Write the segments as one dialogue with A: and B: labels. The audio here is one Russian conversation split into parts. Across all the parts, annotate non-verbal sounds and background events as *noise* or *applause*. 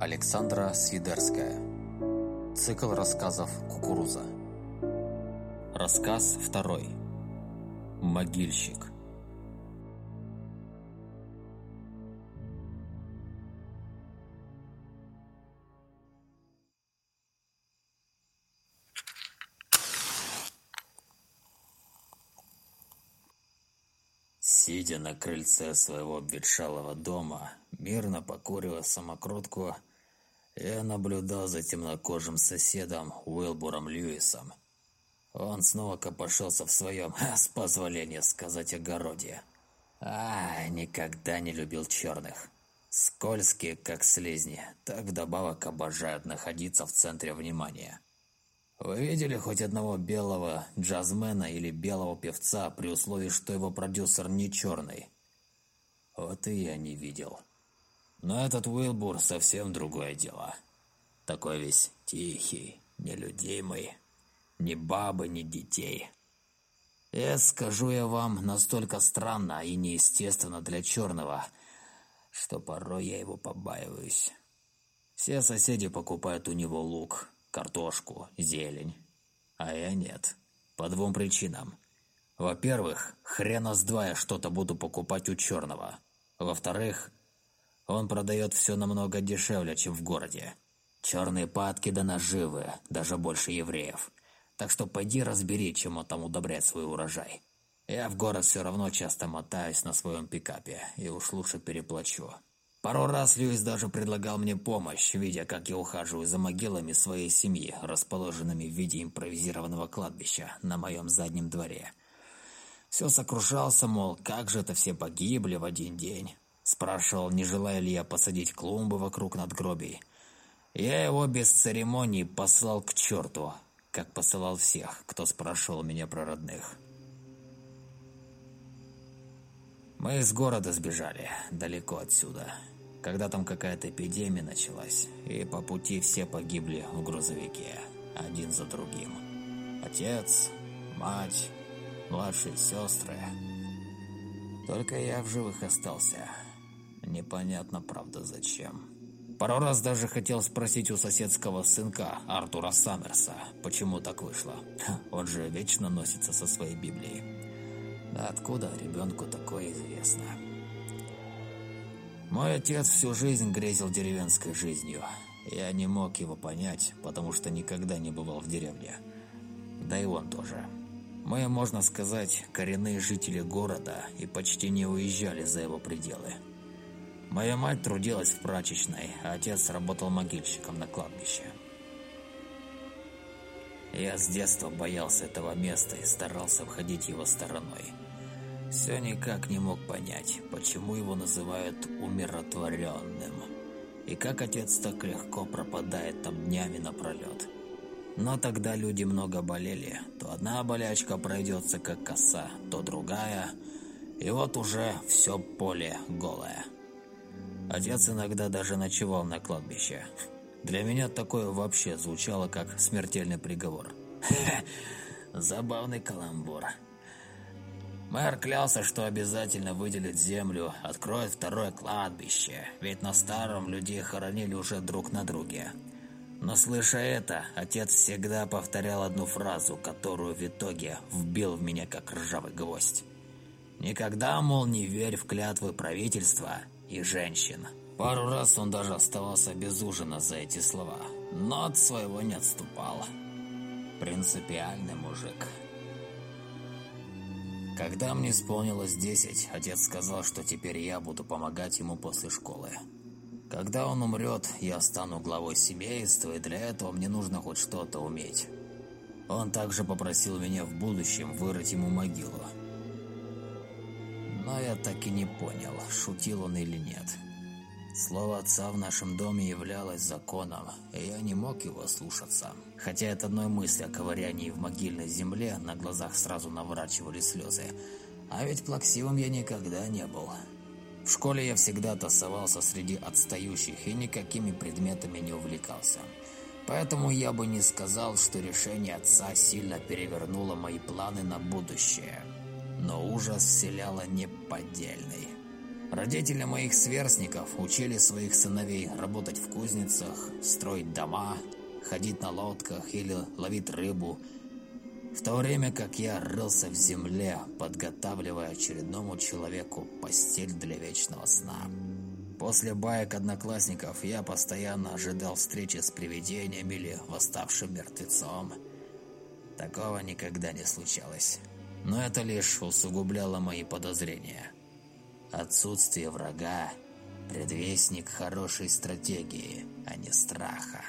A: Александра Свидерская. Цикл рассказов «Кукуруза». Рассказ второй. Могильщик. Сидя на крыльце своего обветшалого дома, мирно покуривая самокрутку, я наблюдал за темнокожим соседом Уилбуром Льюисом. Он снова копошился в своем, *laughs* с позволения сказать, огороде. А, никогда не любил черных. Скользкие, как слизни, так вдобавок обожают находиться в центре внимания. Вы видели хоть одного белого джазмена или белого певца при условии, что его продюсер не черный? Вот и я не видел. Но этот Уилбур совсем другое дело. Такой весь тихий, нелюдимый. Ни бабы, ни детей. И скажу я вам, настолько странно и неестественно для черного, что порой я его побаиваюсь. Все соседи покупают у него лук, картошку, зелень. А я нет. По двум причинам. Во-первых, хрена с два я что-то буду покупать у черного. Во-вторых, он продает все намного дешевле, чем в городе. Черные падки да наживы, даже больше евреев. Так что пойди разбери, чем он там удобряет свой урожай. Я в город все равно часто мотаюсь на своем пикапе, и уж лучше переплачу. Пару раз Льюис даже предлагал мне помощь, видя, как я ухаживаю за могилами своей семьи, расположенными в виде импровизированного кладбища на моем заднем дворе. Все сокрушался, мол, как же это все погибли в один день. Спрашивал, не желаю ли я посадить клумбы вокруг надгробий. Я его без церемоний послал к черту, как посылал всех, кто спрашивал меня про родных. Мы из города сбежали, далеко отсюда, когда там какая-то эпидемия началась, и по пути все погибли в грузовике, один за другим. Отец, мать, младшие сестры. Только я в живых остался. Непонятно, правда, зачем. Пару раз даже хотел спросить у соседского сынка, Артура Саммерса, почему так вышло. Он же вечно носится со своей Библией. Да откуда ребенку такое известно? Мой отец всю жизнь грезил деревенской жизнью. Я не мог его понять, потому что никогда не бывал в деревне. Да и он тоже. Мы, можно сказать, коренные жители города и почти не уезжали за его пределы. Моя мать трудилась в прачечной, а отец работал могильщиком на кладбище. Я с детства боялся этого места и старался обходить его стороной. Все никак не мог понять, почему его называют умиротворенным. И как отец так легко пропадает там днями напролет. Но тогда люди много болели. То одна болячка пройдется как коса, то другая. И вот уже все поле голое. Отец иногда даже ночевал на кладбище. Для меня такое вообще звучало как смертельный приговор. *laughs* Забавный каламбур. Мэр клялся, что обязательно выделит землю, откроет второе кладбище, ведь на старом людей хоронили уже друг на друге. Но слыша это, отец всегда повторял одну фразу, которую в итоге вбил в меня как ржавый гвоздь. «Никогда, мол, не верь в клятвы правительства и женщин. Пару раз он даже оставался без ужина за эти слова, но от своего не отступал. Принципиальный мужик. Когда мне исполнилось 10, отец сказал, что теперь я буду помогать ему после школы. Когда он умрет, я стану главой семейства, и для этого мне нужно хоть что-то уметь. Он также попросил меня в будущем вырыть ему могилу. Но я так и не понял, шутил он или нет. Слово отца в нашем доме являлось законом, и я не мог его слушаться. Хотя от одной мысли о ковырянии в могильной земле на глазах сразу наворачивали слезы. А ведь плаксивым я никогда не был. В школе я всегда тасовался среди отстающих и никакими предметами не увлекался. Поэтому я бы не сказал, что решение отца сильно перевернуло мои планы на будущее но ужас вселяло неподдельный. Родители моих сверстников учили своих сыновей работать в кузницах, строить дома, ходить на лодках или ловить рыбу, в то время как я рылся в земле, подготавливая очередному человеку постель для вечного сна. После баек одноклассников я постоянно ожидал встречи с привидениями или восставшим мертвецом. Такого никогда не случалось. Но это лишь усугубляло мои подозрения. Отсутствие врага – предвестник хорошей стратегии, а не страха.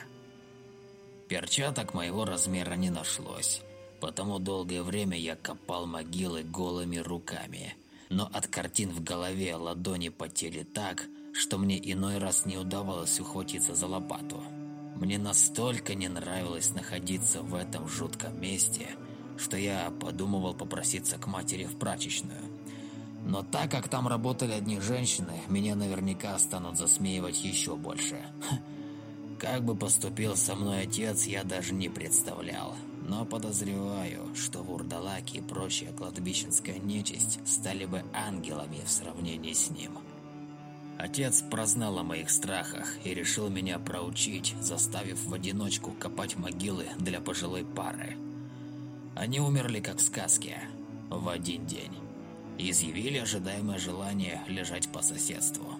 A: Перчаток моего размера не нашлось, потому долгое время я копал могилы голыми руками. Но от картин в голове ладони потели так, что мне иной раз не удавалось ухватиться за лопату. Мне настолько не нравилось находиться в этом жутком месте, что я подумывал попроситься к матери в прачечную. Но так как там работали одни женщины, меня наверняка станут засмеивать еще больше. Как бы поступил со мной отец, я даже не представлял. Но подозреваю, что вурдалаки и прочая кладбищенская нечисть стали бы ангелами в сравнении с ним. Отец прознал о моих страхах и решил меня проучить, заставив в одиночку копать могилы для пожилой пары. Они умерли как в сказке, в один день изъявили ожидаемое желание лежать по соседству.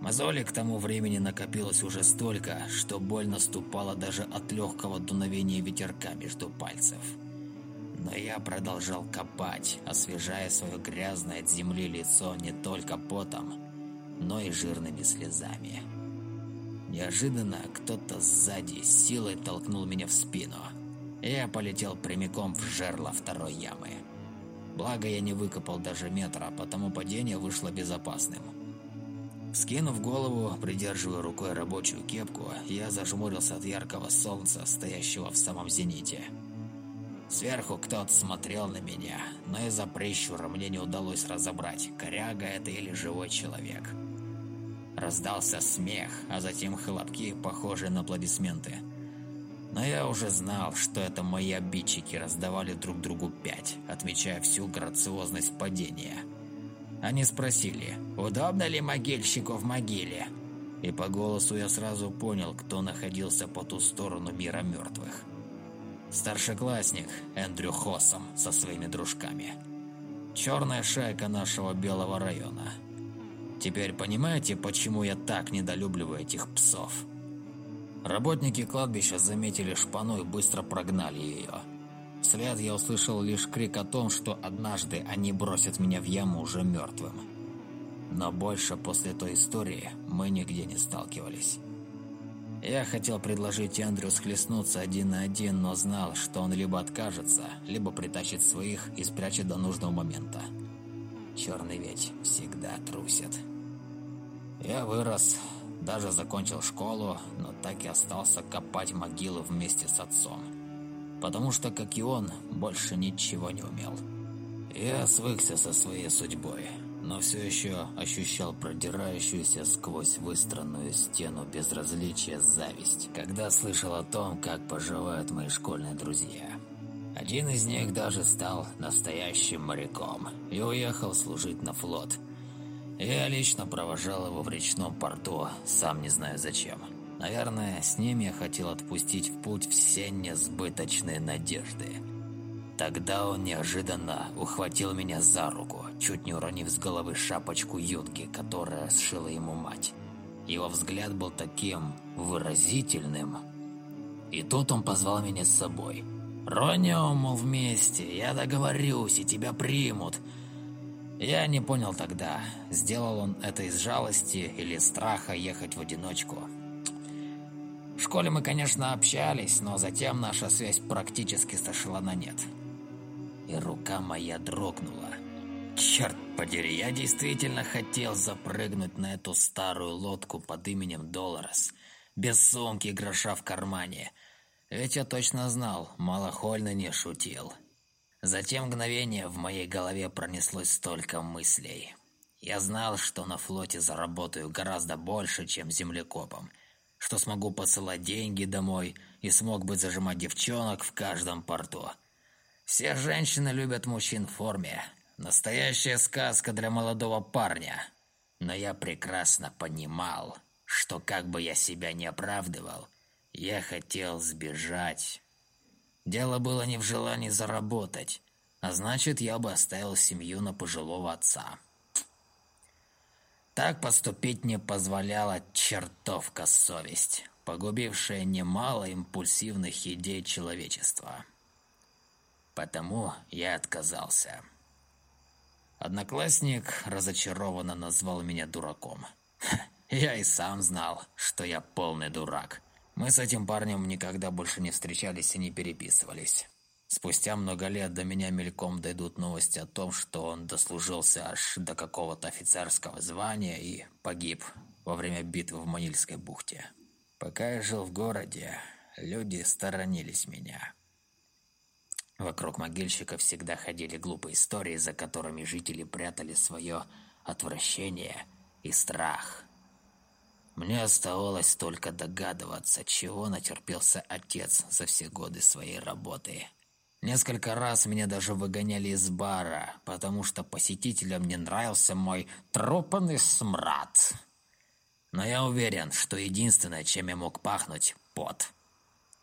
A: Мозоли к тому времени накопилось уже столько, что боль наступала даже от легкого дуновения ветерка между пальцев. Но я продолжал копать, освежая свое грязное от земли лицо не только потом, но и жирными слезами. Неожиданно кто-то сзади силой толкнул меня в спину. Я полетел прямиком в жерло второй ямы. Благо я не выкопал даже метра, потому падение вышло безопасным. Скинув голову, придерживая рукой рабочую кепку, я зажмурился от яркого солнца, стоящего в самом зените. Сверху кто-то смотрел на меня, но из-за прищура мне не удалось разобрать, коряга это или живой человек. Раздался смех, а затем хлопки, похожие на аплодисменты – но я уже знал, что это мои обидчики раздавали друг другу пять, отмечая всю грациозность падения. Они спросили, удобно ли могильщику в могиле? И по голосу я сразу понял, кто находился по ту сторону мира мертвых. Старшеклассник Эндрю Хоссом со своими дружками. Черная шайка нашего белого района. Теперь понимаете, почему я так недолюбливаю этих псов? Работники кладбища заметили шпану и быстро прогнали ее. Вслед я услышал лишь крик о том, что однажды они бросят меня в яму уже мертвым. Но больше после той истории мы нигде не сталкивались. Я хотел предложить Эндрю схлестнуться один на один, но знал, что он либо откажется, либо притащит своих и спрячет до нужного момента. Черный ведь всегда трусит. Я вырос, даже закончил школу, но так и остался копать могилы вместе с отцом. Потому что, как и он, больше ничего не умел. Я свыкся со своей судьбой, но все еще ощущал продирающуюся сквозь выстроенную стену безразличия зависть, когда слышал о том, как поживают мои школьные друзья. Один из них даже стал настоящим моряком и уехал служить на флот – я лично провожал его в речном порту, сам не знаю зачем. Наверное, с ним я хотел отпустить в путь все несбыточные надежды. Тогда он неожиданно ухватил меня за руку, чуть не уронив с головы шапочку юнги, которая сшила ему мать. Его взгляд был таким выразительным. И тут он позвал меня с собой. «Ронем, мол, вместе, я договорюсь, и тебя примут. Я не понял тогда, сделал он это из жалости или страха ехать в одиночку. В школе мы, конечно, общались, но затем наша связь практически сошла на нет. И рука моя дрогнула. Черт подери, я действительно хотел запрыгнуть на эту старую лодку под именем Долларес, без сумки и гроша в кармане. Ведь я точно знал, малохольно не шутил. Затем мгновение в моей голове пронеслось столько мыслей. Я знал, что на флоте заработаю гораздо больше, чем землекопом, что смогу посылать деньги домой и смог бы зажимать девчонок в каждом порту. Все женщины любят мужчин в форме. Настоящая сказка для молодого парня. Но я прекрасно понимал, что как бы я себя не оправдывал, я хотел сбежать. Дело было не в желании заработать, а значит, я бы оставил семью на пожилого отца. Так поступить не позволяла чертовка совесть, погубившая немало импульсивных идей человечества. Потому я отказался. Одноклассник разочарованно назвал меня дураком. *laughs* Я и сам знал, что я полный дурак. Мы с этим парнем никогда больше не встречались и не переписывались. Спустя много лет до меня мельком дойдут новости о том, что он дослужился аж до какого-то офицерского звания и погиб во время битвы в Манильской бухте. Пока я жил в городе, люди сторонились меня. Вокруг могильщика всегда ходили глупые истории, за которыми жители прятали свое отвращение и страх. Мне оставалось только догадываться, чего натерпелся отец за все годы своей работы. Несколько раз меня даже выгоняли из бара, потому что посетителям не нравился мой тропанный смрад. Но я уверен, что единственное, чем я мог пахнуть – пот.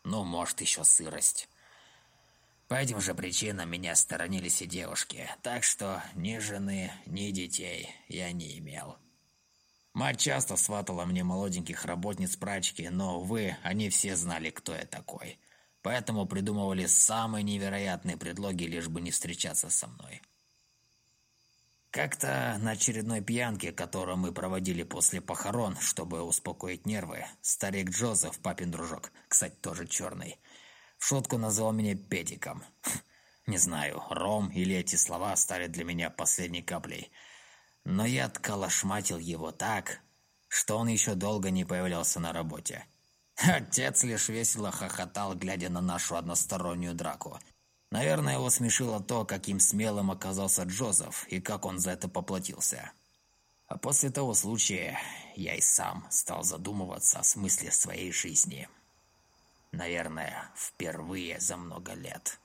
A: Ну, может, еще сырость. По этим же причинам меня сторонились и девушки, так что ни жены, ни детей я не имел. Мать часто сватала мне молоденьких работниц прачки, но, увы, они все знали, кто я такой – Поэтому придумывали самые невероятные предлоги, лишь бы не встречаться со мной. Как-то на очередной пьянке, которую мы проводили после похорон, чтобы успокоить нервы, старик Джозеф, папин дружок, кстати, тоже черный, в шутку назвал меня Педиком. Не знаю, ром или эти слова стали для меня последней каплей. Но я отколошматил его так, что он еще долго не появлялся на работе. Отец лишь весело хохотал, глядя на нашу одностороннюю драку. Наверное, его смешило то, каким смелым оказался Джозеф и как он за это поплатился. А после того случая я и сам стал задумываться о смысле своей жизни. Наверное, впервые за много лет.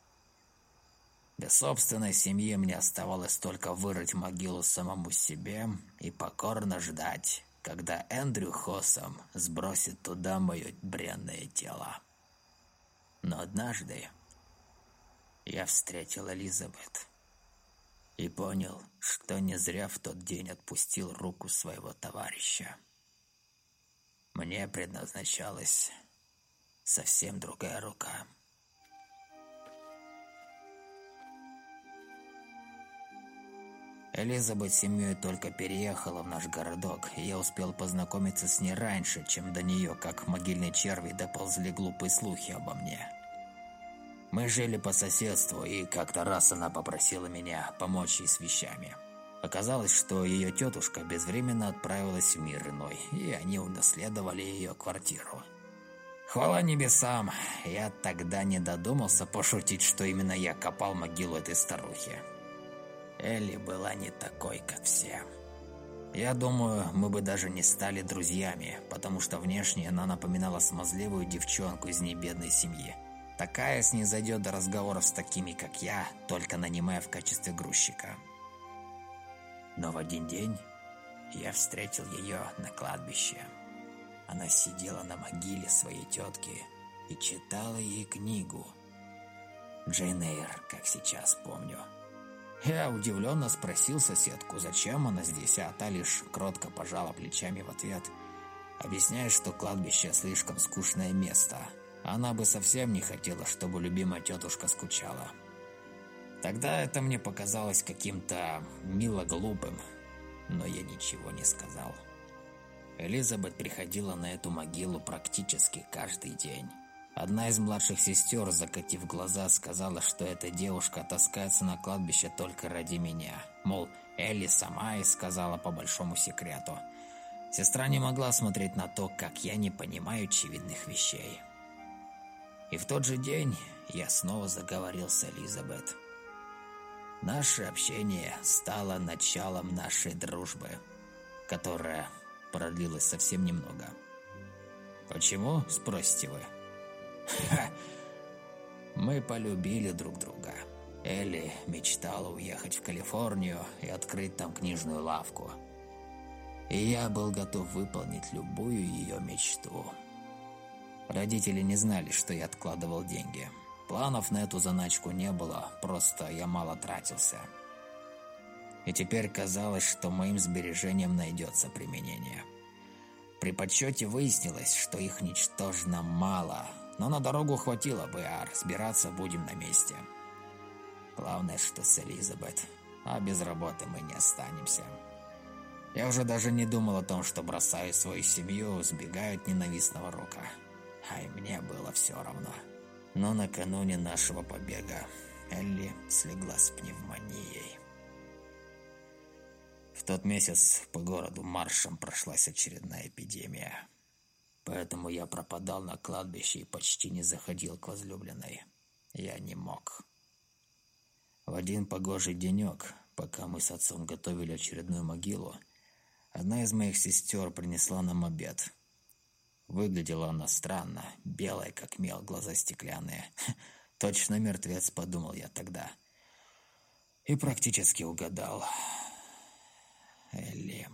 A: Без собственной семьи мне оставалось только вырыть могилу самому себе и покорно ждать, когда Эндрю Хоссом сбросит туда мое бренное тело. Но однажды я встретил Элизабет и понял, что не зря в тот день отпустил руку своего товарища. Мне предназначалась совсем другая рука. Элизабет с семьей только переехала в наш городок, и я успел познакомиться с ней раньше, чем до нее, как могильные черви, доползли глупые слухи обо мне. Мы жили по соседству, и как-то раз она попросила меня помочь ей с вещами. Оказалось, что ее тетушка безвременно отправилась в мир иной, и они унаследовали ее квартиру. Хвала небесам, я тогда не додумался пошутить, что именно я копал могилу этой старухи. Элли была не такой, как все. Я думаю, мы бы даже не стали друзьями, потому что внешне она напоминала смазливую девчонку из небедной семьи. Такая с ней зайдет до разговоров с такими, как я, только нанимая в качестве грузчика. Но в один день я встретил ее на кладбище. Она сидела на могиле своей тетки и читала ей книгу. Джейн Эйр, как сейчас помню. Я удивленно спросил соседку, зачем она здесь, а та лишь кротко пожала плечами в ответ, объясняя, что кладбище слишком скучное место. Она бы совсем не хотела, чтобы любимая тетушка скучала. Тогда это мне показалось каким-то мило глупым, но я ничего не сказал. Элизабет приходила на эту могилу практически каждый день. Одна из младших сестер, закатив глаза, сказала, что эта девушка таскается на кладбище только ради меня. Мол, Элли сама и сказала по большому секрету. Сестра не могла смотреть на то, как я не понимаю очевидных вещей. И в тот же день я снова заговорил с Элизабет. Наше общение стало началом нашей дружбы, которая продлилась совсем немного. «Почему?» – спросите вы. *laughs* Мы полюбили друг друга. Элли мечтала уехать в Калифорнию и открыть там книжную лавку. И я был готов выполнить любую ее мечту. Родители не знали, что я откладывал деньги. Планов на эту заначку не было, просто я мало тратился. И теперь казалось, что моим сбережениям найдется применение. При подсчете выяснилось, что их ничтожно мало, но на дорогу хватило бы, а разбираться будем на месте. Главное, что с Элизабет, а без работы мы не останемся. Я уже даже не думал о том, что бросаю свою семью, сбегаю от ненавистного рока. А и мне было все равно. Но накануне нашего побега Элли слегла с пневмонией. В тот месяц по городу маршем прошлась очередная эпидемия. Поэтому я пропадал на кладбище и почти не заходил к возлюбленной. Я не мог. В один погожий денек, пока мы с отцом готовили очередную могилу, одна из моих сестер принесла нам обед. Выглядела она странно, белая, как мел, глаза стеклянные. Точно мертвец, подумал я тогда. И практически угадал. Элли.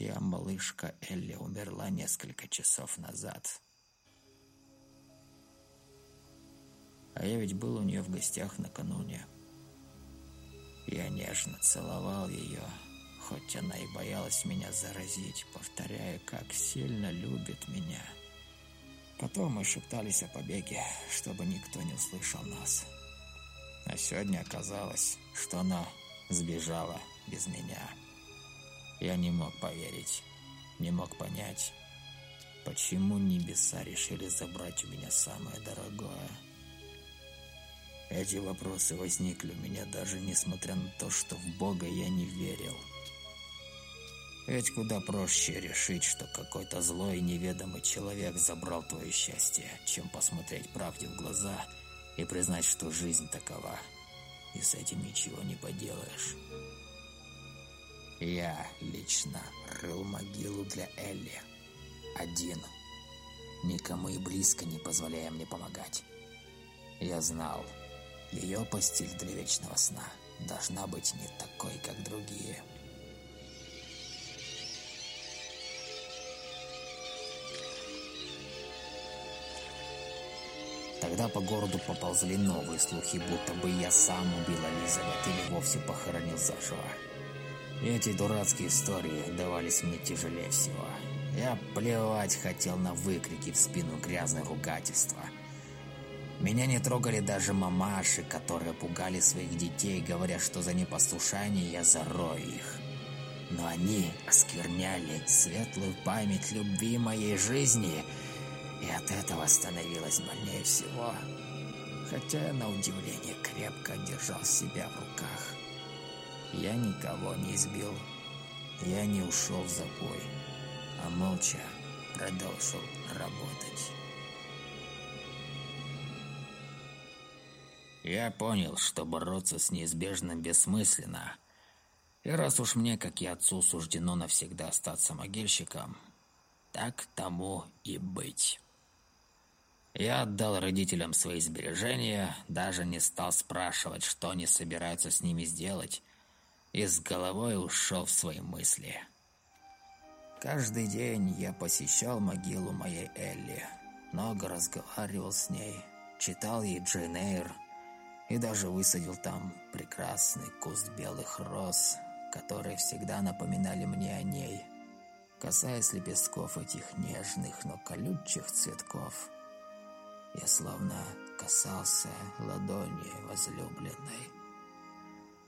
A: Моя малышка Элли умерла несколько часов назад. А я ведь был у нее в гостях накануне. Я нежно целовал ее, хоть она и боялась меня заразить, повторяя, как сильно любит меня. Потом мы шептались о побеге, чтобы никто не услышал нас. А сегодня оказалось, что она сбежала без меня. Я не мог поверить, не мог понять, почему небеса решили забрать у меня самое дорогое. Эти вопросы возникли у меня даже несмотря на то, что в Бога я не верил. Ведь куда проще решить, что какой-то злой неведомый человек забрал твое счастье, чем посмотреть правде в глаза и признать, что жизнь такова, и с этим ничего не поделаешь. Я лично рыл могилу для Элли. Один. Никому и близко не позволяя мне помогать. Я знал, ее постель для вечного сна должна быть не такой, как другие. Тогда по городу поползли новые слухи, будто бы я сам убил Элизабет или вовсе похоронил заживо. Эти дурацкие истории давались мне тяжелее всего. Я плевать хотел на выкрики в спину грязное ругательства. Меня не трогали даже мамаши, которые пугали своих детей, говоря, что за непослушание я зарою их. Но они оскверняли светлую память любви моей жизни – и от этого становилось больнее всего. Хотя я, на удивление, крепко держал себя в руках. Я никого не избил. Я не ушел в запой, а молча продолжил работать. Я понял, что бороться с неизбежным бессмысленно. И раз уж мне, как и отцу, суждено навсегда остаться могильщиком, так тому и быть. Я отдал родителям свои сбережения, даже не стал спрашивать, что они собираются с ними сделать, и с головой ушел в свои мысли. Каждый день я посещал могилу моей Элли, много разговаривал с ней, читал ей Джейн Эйр и даже высадил там прекрасный куст белых роз, которые всегда напоминали мне о ней. Касаясь лепестков этих нежных, но колючих цветков – я словно касался ладони возлюбленной.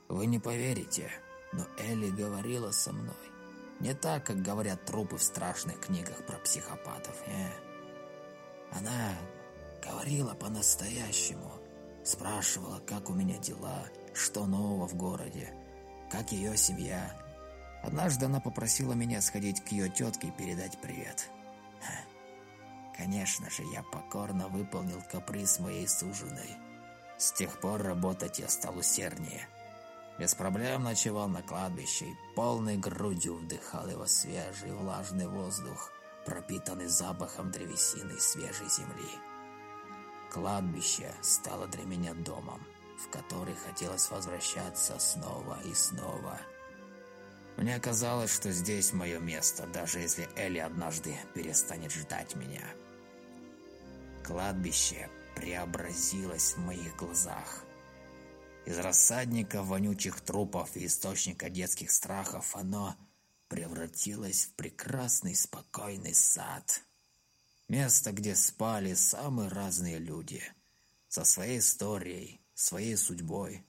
A: Вы не поверите, но Элли говорила со мной. Не так, как говорят трупы в страшных книгах про психопатов. Не. Она говорила по-настоящему. Спрашивала, как у меня дела, что нового в городе, как ее семья. Однажды она попросила меня сходить к ее тетке и передать привет. Конечно же, я покорно выполнил каприз моей суженой. С тех пор работать я стал усерднее. Без проблем ночевал на кладбище и полной грудью вдыхал его свежий влажный воздух, пропитанный запахом древесины и свежей земли. Кладбище стало для меня домом, в который хотелось возвращаться снова и снова. Мне казалось, что здесь мое место, даже если Элли однажды перестанет ждать меня. Кладбище преобразилось в моих глазах. Из рассадника вонючих трупов и источника детских страхов оно превратилось в прекрасный спокойный сад. Место, где спали самые разные люди, со своей историей, своей судьбой.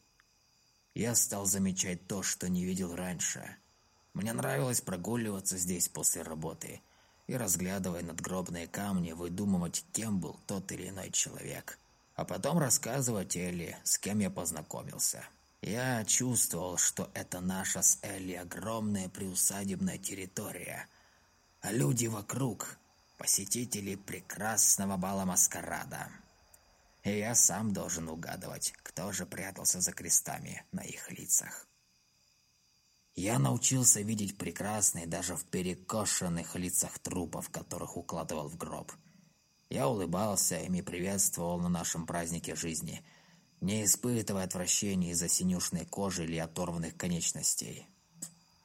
A: Я стал замечать то, что не видел раньше. Мне нравилось прогуливаться здесь после работы и, разглядывая надгробные камни, выдумывать, кем был тот или иной человек. А потом рассказывать Элли, с кем я познакомился. Я чувствовал, что это наша с Элли огромная приусадебная территория. А люди вокруг – посетители прекрасного бала маскарада. И я сам должен угадывать, кто же прятался за крестами на их лицах. Я научился видеть прекрасные даже в перекошенных лицах трупов, которых укладывал в гроб. Я улыбался и приветствовал на нашем празднике жизни, не испытывая отвращения из-за синюшной кожи или оторванных конечностей.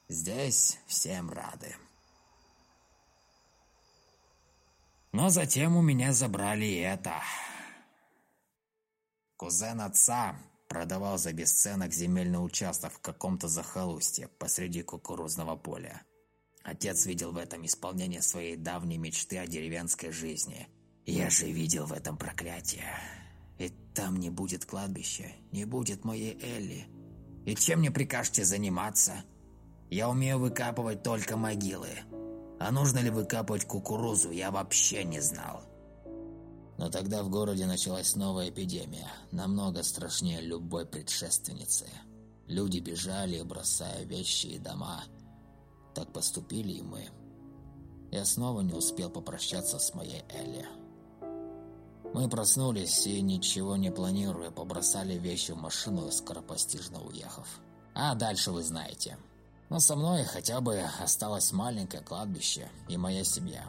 A: Здесь всем рады. Но затем у меня забрали это. Кузен отца продавал за бесценок земельный участок в каком-то захолустье посреди кукурузного поля. Отец видел в этом исполнение своей давней мечты о деревенской жизни. Я же видел в этом проклятие. И там не будет кладбища, не будет моей Элли. И чем мне прикажете заниматься? Я умею выкапывать только могилы. А нужно ли выкапывать кукурузу, я вообще не знал. Но тогда в городе началась новая эпидемия, намного страшнее любой предшественницы. Люди бежали, бросая вещи и дома. Так поступили и мы. Я снова не успел попрощаться с моей Элли. Мы проснулись и, ничего не планируя, побросали вещи в машину, скоропостижно уехав. А дальше вы знаете. Но со мной хотя бы осталось маленькое кладбище и моя семья.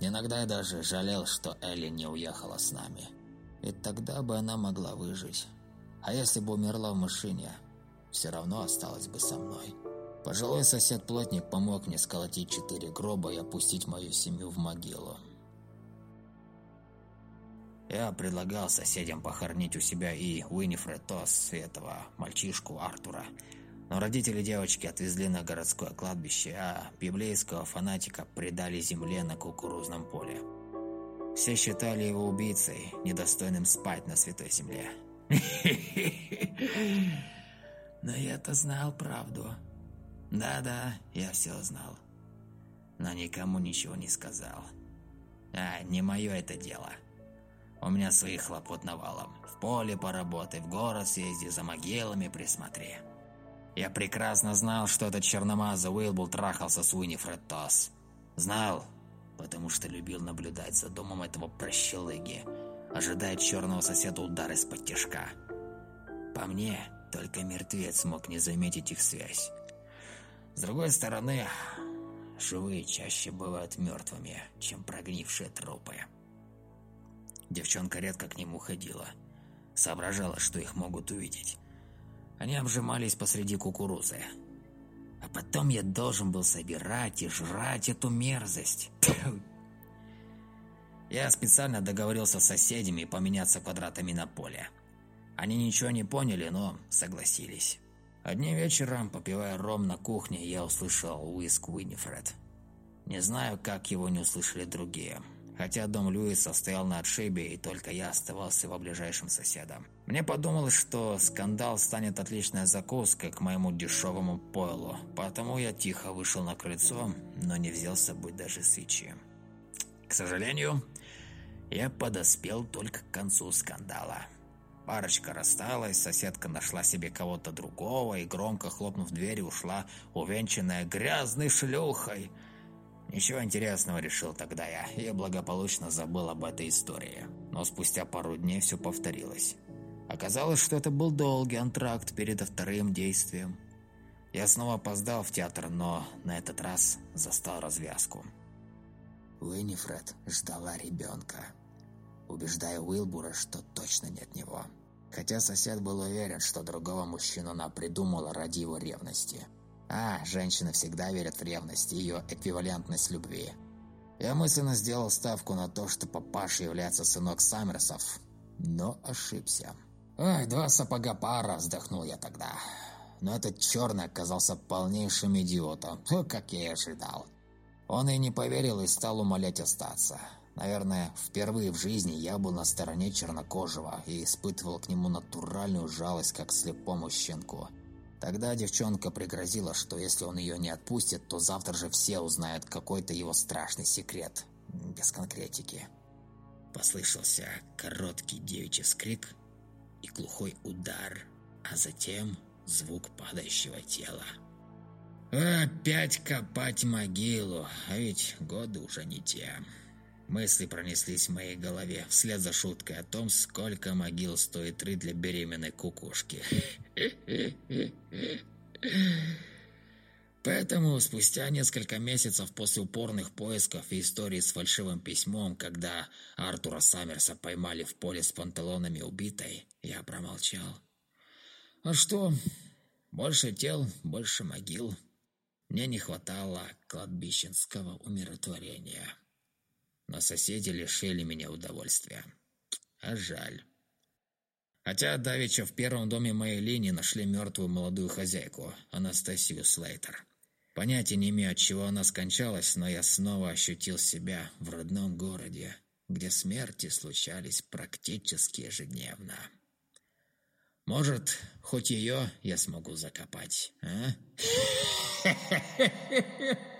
A: Иногда я даже жалел, что Элли не уехала с нами. Ведь тогда бы она могла выжить. А если бы умерла в машине, все равно осталась бы со мной. Пожилой сосед-плотник помог мне сколотить четыре гроба и опустить мою семью в могилу. Я предлагал соседям похоронить у себя и Уинифред Тос, и этого мальчишку Артура – но родители девочки отвезли на городское кладбище, а библейского фанатика предали земле на кукурузном поле. Все считали его убийцей, недостойным спать на святой земле. *laughs* Но я-то знал правду. Да-да, я все знал. Но никому ничего не сказал. А, не мое это дело. У меня своих хлопот навалом. В поле поработай, в город съезди, за могилами присмотри. Я прекрасно знал, что этот черномазый Уилбул трахался с Уинифред Тосс. Знал, потому что любил наблюдать за домом этого прощелыги, ожидая черного соседа удара из-под тяжка. По мне, только мертвец мог не заметить их связь. С другой стороны, живые чаще бывают мертвыми, чем прогнившие трупы. Девчонка редко к нему ходила. Соображала, что их могут увидеть. Они обжимались посреди кукурузы. А потом я должен был собирать и жрать эту мерзость. Я специально договорился с соседями поменяться квадратами на поле. Они ничего не поняли, но согласились. Одним вечером, попивая ром на кухне, я услышал уиск Уинифред. Не знаю, как его не услышали другие хотя дом Льюиса стоял на отшибе, и только я оставался его ближайшим соседом. Мне подумалось, что скандал станет отличной закуской к моему дешевому пойлу, потому я тихо вышел на крыльцо, но не взял с собой даже свечи. К сожалению, я подоспел только к концу скандала. Парочка рассталась, соседка нашла себе кого-то другого и, громко хлопнув дверь, ушла, увенчанная грязной шлюхой – Ничего интересного решил тогда я, и благополучно забыл об этой истории. Но спустя пару дней все повторилось. Оказалось, что это был долгий антракт перед вторым действием. Я снова опоздал в театр, но на этот раз застал развязку. Уинифред ждала ребенка, убеждая Уилбура, что точно нет него. Хотя сосед был уверен, что другого мужчину она придумала ради его ревности.
B: А, женщины всегда верят в ревность и ее эквивалентность любви. Я мысленно сделал ставку на то, что папаша является сынок Саммерсов, но ошибся. «Ой, два сапога пара!» – вздохнул я тогда. Но этот черный оказался полнейшим идиотом, как я и ожидал. Он и не поверил и стал умолять остаться. Наверное, впервые в жизни я был на стороне чернокожего и испытывал к нему натуральную жалость, как слепому щенку. Тогда девчонка пригрозила, что если он ее не отпустит, то завтра же все узнают какой-то его страшный секрет. Без конкретики. Послышался короткий девичий скрик и глухой удар, а затем звук падающего тела. Опять копать могилу, а ведь годы уже не те. Мысли пронеслись в моей голове вслед за шуткой о том, сколько могил стоит рыть для беременной кукушки. Поэтому спустя несколько месяцев после упорных поисков и истории с фальшивым письмом, когда Артура Саммерса поймали в поле с панталонами убитой, я промолчал. А что? Больше тел, больше могил. Мне не хватало кладбищенского умиротворения. Но соседи лишили меня удовольствия. А жаль. Хотя давеча в первом доме моей линии нашли мертвую молодую хозяйку, Анастасию Слейтер. Понятия не имею, от чего она скончалась, но я снова ощутил себя в родном городе, где смерти случались практически ежедневно. Может, хоть ее я смогу закопать, а? *laughs*